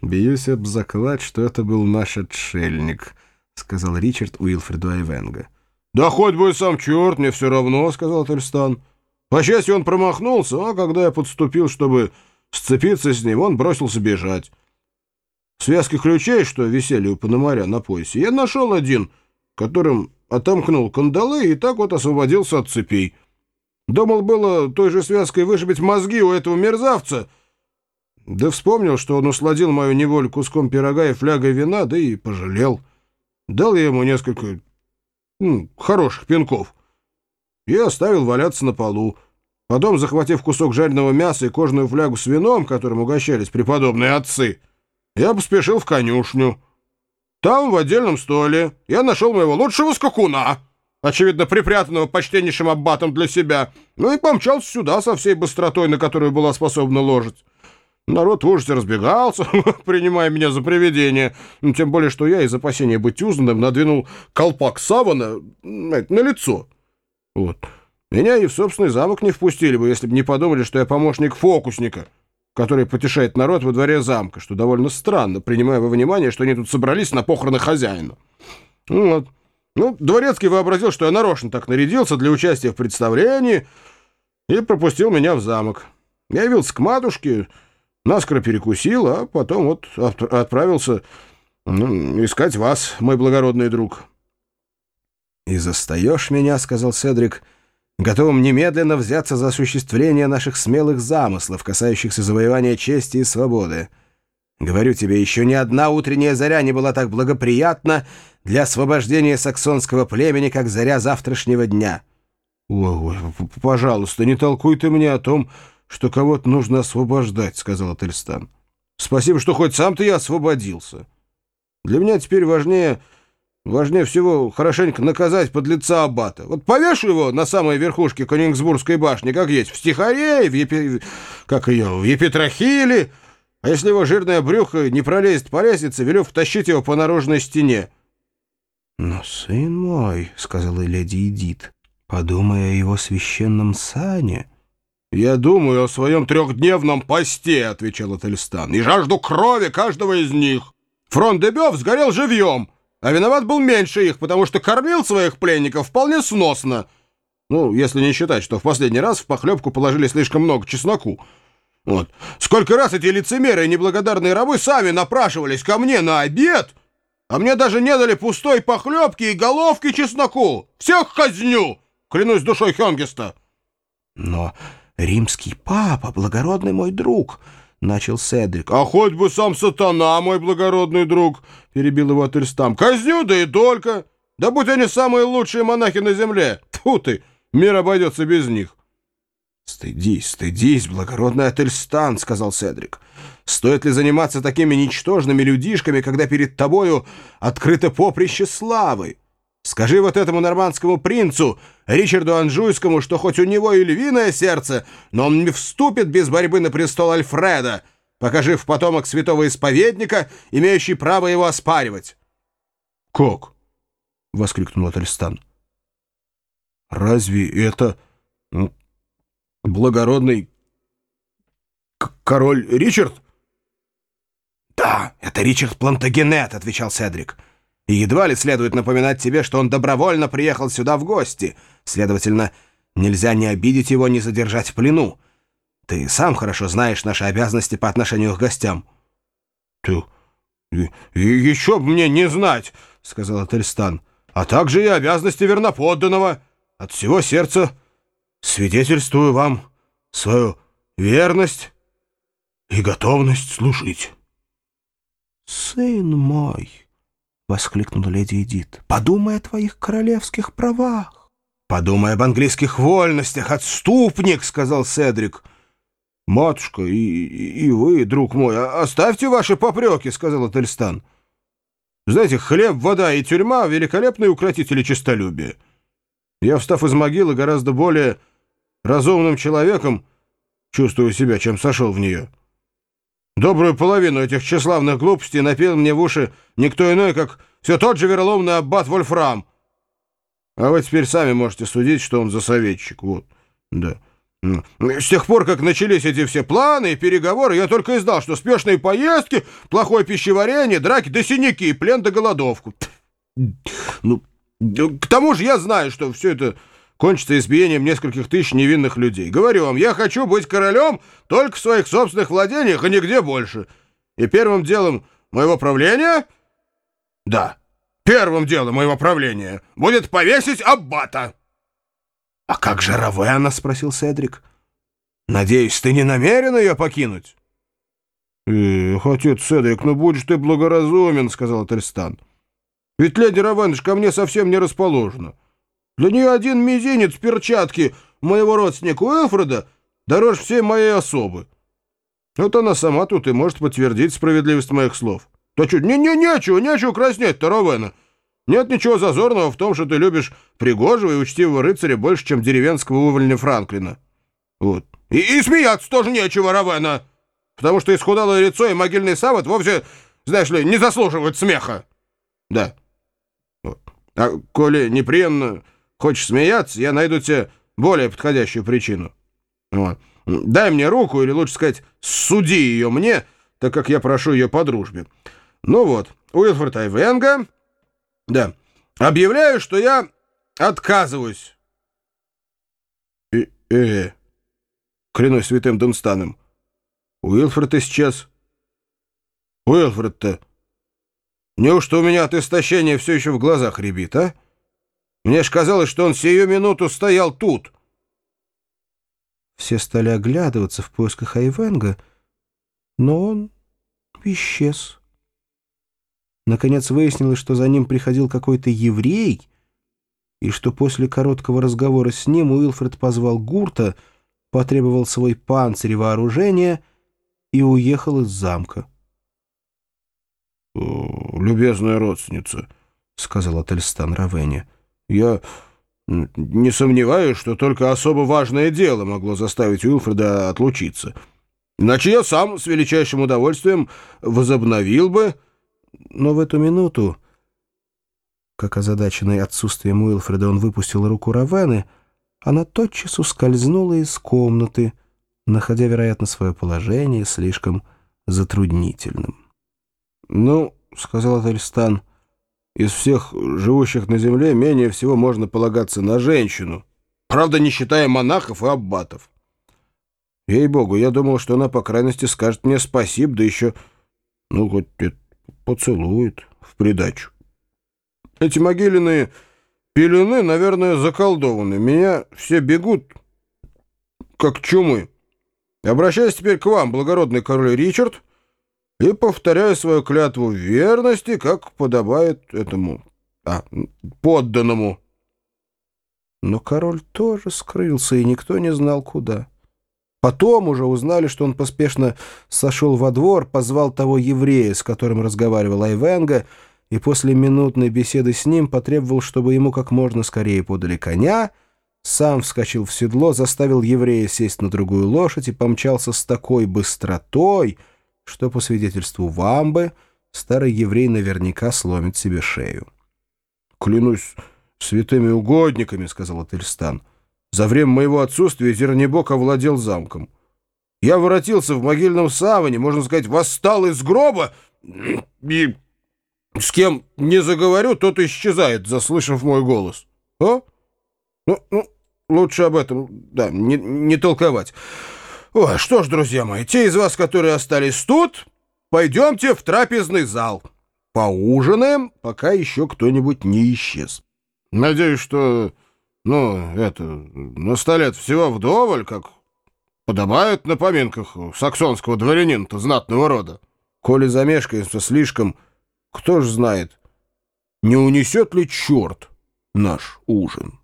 «Бьюсь об заклад, что это был наш отшельник», — сказал Ричард Уилфреду Айвенга. «Да хоть бы и сам черт, мне все равно», — сказал Тельстан. По счастью, он промахнулся, а когда я подступил, чтобы сцепиться с ним, он бросился бежать. Связки ключей, что висели у Пономаря на поясе, я нашел один, которым отомкнул кандалы и так вот освободился от цепей. Думал было той же связкой вышибить мозги у этого мерзавца, да вспомнил, что он усладил мою неволю куском пирога и флягой вина, да и пожалел. Дал я ему несколько ну, хороших пинков и оставил валяться на полу. Потом, захватив кусок жареного мяса и кожаную флягу с вином, которым угощались преподобные отцы, я поспешил в конюшню. Там, в отдельном столе, я нашел моего лучшего скакуна, очевидно, припрятанного почтеннейшим аббатом для себя, ну и помчался сюда со всей быстротой, на которую была способна ложить. Народ в ужасе разбегался, принимая меня за привидение. Ну, тем более, что я из опасения быть узнанным надвинул колпак савана на лицо. Вот. Меня и в собственный замок не впустили бы, если бы не подумали, что я помощник фокусника, который потешает народ во дворе замка, что довольно странно, принимая во внимание, что они тут собрались на похороны хозяина. Ну, вот. Ну, Дворецкий вообразил, что я нарочно так нарядился для участия в представлении и пропустил меня в замок. Я явился к матушке, наскоро перекусил, а потом вот отправился ну, искать вас, мой благородный друг». «И застаешь меня, — сказал Седрик, — готовым немедленно взяться за осуществление наших смелых замыслов, касающихся завоевания чести и свободы. Говорю тебе, еще ни одна утренняя заря не была так благоприятна для освобождения саксонского племени, как заря завтрашнего дня». «Ой, пожалуйста, не толкуй ты мне о том, что кого-то нужно освобождать», — сказал Ательстан. «Спасибо, что хоть сам-то я освободился. Для меня теперь важнее, важнее всего хорошенько наказать подлеца Аббата. Вот повешу его на самой верхушке Конингсбургской башни, как есть, в Стихаре, в, Епи... как ее, в Епитрахиле, а если его жирное брюхо не пролезет по лестнице, велю втащить его по наружной стене». «Но, сын мой», — сказала леди Эдит, — «подумай о его священном сане». «Я думаю о своем трехдневном посте», — отвечал Ательстан, «и жажду крови каждого из них. Фронт Дебёв сгорел живьем, а виноват был меньше их, потому что кормил своих пленников вполне сносно. Ну, если не считать, что в последний раз в похлебку положили слишком много чесноку. Вот. Сколько раз эти лицемеры и неблагодарные рабы сами напрашивались ко мне на обед, а мне даже не дали пустой похлебки и головки чесноку. Всех казню, клянусь душой Хенгеста». «Но...» «Римский папа, благородный мой друг», — начал Седрик. «А хоть бы сам сатана, мой благородный друг», — перебил его Ательстам. «Казню, да и только. Да будь они самые лучшие монахи на земле. Тьфу ты, мир обойдется без них». «Стыдись, стыдись, благородный Ательстан», — сказал Седрик. «Стоит ли заниматься такими ничтожными людишками, когда перед тобою открыто поприще славы?» Скажи вот этому нормандскому принцу, Ричарду Анжуйскому, что хоть у него и львиное сердце, но он не вступит без борьбы на престол Альфреда, пока жив потомок святого исповедника, имеющий право его оспаривать. — Как? — воскликнул Ательстан. — Разве это благородный король Ричард? — Да, это Ричард Плантагенет, — отвечал Седрик. — и едва ли следует напоминать тебе, что он добровольно приехал сюда в гости. Следовательно, нельзя ни обидеть его, ни задержать в плену. Ты сам хорошо знаешь наши обязанности по отношению к гостям». «Ты... И, и еще бы мне не знать», — сказал Ательстан, «а также и обязанности верноподданного. От всего сердца свидетельствую вам свою верность и готовность служить». «Сын мой», — воскликнула леди Эдит. «Подумай о твоих королевских правах». «Подумай об английских вольностях, отступник!» — сказал Седрик. «Матушка, и, и вы, друг мой, оставьте ваши попреки!» — сказал Ательстан. «Знаете, хлеб, вода и тюрьма — великолепные укротители честолюбия. Я, встав из могилы, гораздо более разумным человеком чувствую себя, чем сошел в нее». Добрую половину этих тщеславных глупостей напел мне в уши никто иной, как все тот же вероломный аббат Вольфрам. А вы теперь сами можете судить, что он за советчик. Вот, да. С тех пор, как начались эти все планы и переговоры, я только и знал, что спешные поездки, плохое пищеварение, драки да синяки, плен да голодовку. Ну, к тому же я знаю, что все это кончится избиением нескольких тысяч невинных людей. Говорю вам, я хочу быть королем только в своих собственных владениях и нигде больше. И первым делом моего правления... Да, первым делом моего правления будет повесить аббата. «А как же Равена?» — спросил Седрик. «Надеюсь, ты не намерен ее покинуть?» «Эх, отец Седрик, ну будешь ты благоразумен», — сказал Тельстан. «Ведь леди Равенш ко мне совсем не расположена. Для нее один мизинец перчатки моего родственника Уэлфреда дороже всей моей особы. Вот она сама тут и может подтвердить справедливость моих слов. Да что, не, не, нечего, нечего краснеть-то, Равена. Нет ничего зазорного в том, что ты любишь пригожего и учтивого рыцаря больше, чем деревенского увольня Франклина. Вот. И, и смеяться тоже нечего, Равена, потому что исхудалое лицо и могильный савод вовсе, знаешь ли, не заслуживают смеха. Да. Вот. А коли неприемно хочешь смеяться, я найду тебе более подходящую причину. Вот. Дай мне руку, или лучше сказать, суди ее мне, так как я прошу ее по дружбе. Ну вот, Уилфорд Айвенга да. Объявляю, что я отказываюсь. Э, э, клянусь святым Дунстаном. Уилфред исчез. Уилфред-то... Неужто у меня от истощения все еще в глазах рябит, а? Мне ж казалось, что он сию минуту стоял тут. Все стали оглядываться в поисках Айвенга, но он исчез. Наконец выяснилось, что за ним приходил какой-то еврей, и что после короткого разговора с ним Уилфред позвал Гурта, потребовал свой панцирь и вооружение и уехал из замка. «Любезная родственница», — сказал Ательстан Равене, — «я не сомневаюсь, что только особо важное дело могло заставить Уилфреда отлучиться. Иначе я сам с величайшим удовольствием возобновил бы...» Но в эту минуту, как озадаченный отсутствием Уилфреда, он выпустил руку Равены, она тотчас ускользнула из комнаты, находя, вероятно, свое положение слишком затруднительным. «Ну, — сказал Ательстан, — из всех живущих на земле менее всего можно полагаться на женщину, правда, не считая монахов и аббатов. Ей-богу, я думал, что она, по крайности, скажет мне спасибо, да еще, ну, хоть поцелует в придачу. Эти могильные пелены, наверное, заколдованы. Меня все бегут, как чумы. Обращаюсь теперь к вам, благородный король Ричард, и повторяю свою клятву верности, как подобает этому а, подданному. Но король тоже скрылся, и никто не знал, куда. Потом уже узнали, что он поспешно сошел во двор, позвал того еврея, с которым разговаривал Айвенга, и после минутной беседы с ним потребовал, чтобы ему как можно скорее подали коня, сам вскочил в седло, заставил еврея сесть на другую лошадь и помчался с такой быстротой, что, по свидетельству Вамбы, старый еврей наверняка сломит себе шею. «Клянусь святыми угодниками», — сказал Ательстан, — за время моего отсутствия Зернебок овладел замком. Я воротился в могильном саване, можно сказать, восстал из гроба, и с кем не заговорю, тот исчезает, заслышав мой голос. А? Ну, ну лучше об этом, да, не, не толковать. О, что ж, друзья мои, те из вас, которые остались тут, пойдемте в трапезный зал. Поужинаем, пока еще кто-нибудь не исчез. Надеюсь, что... Ну, это, на столе всего вдоволь, как подобает на поминках саксонского дворянина-то знатного рода. Коли замешкаемся слишком, кто ж знает, не унесет ли черт наш ужин?»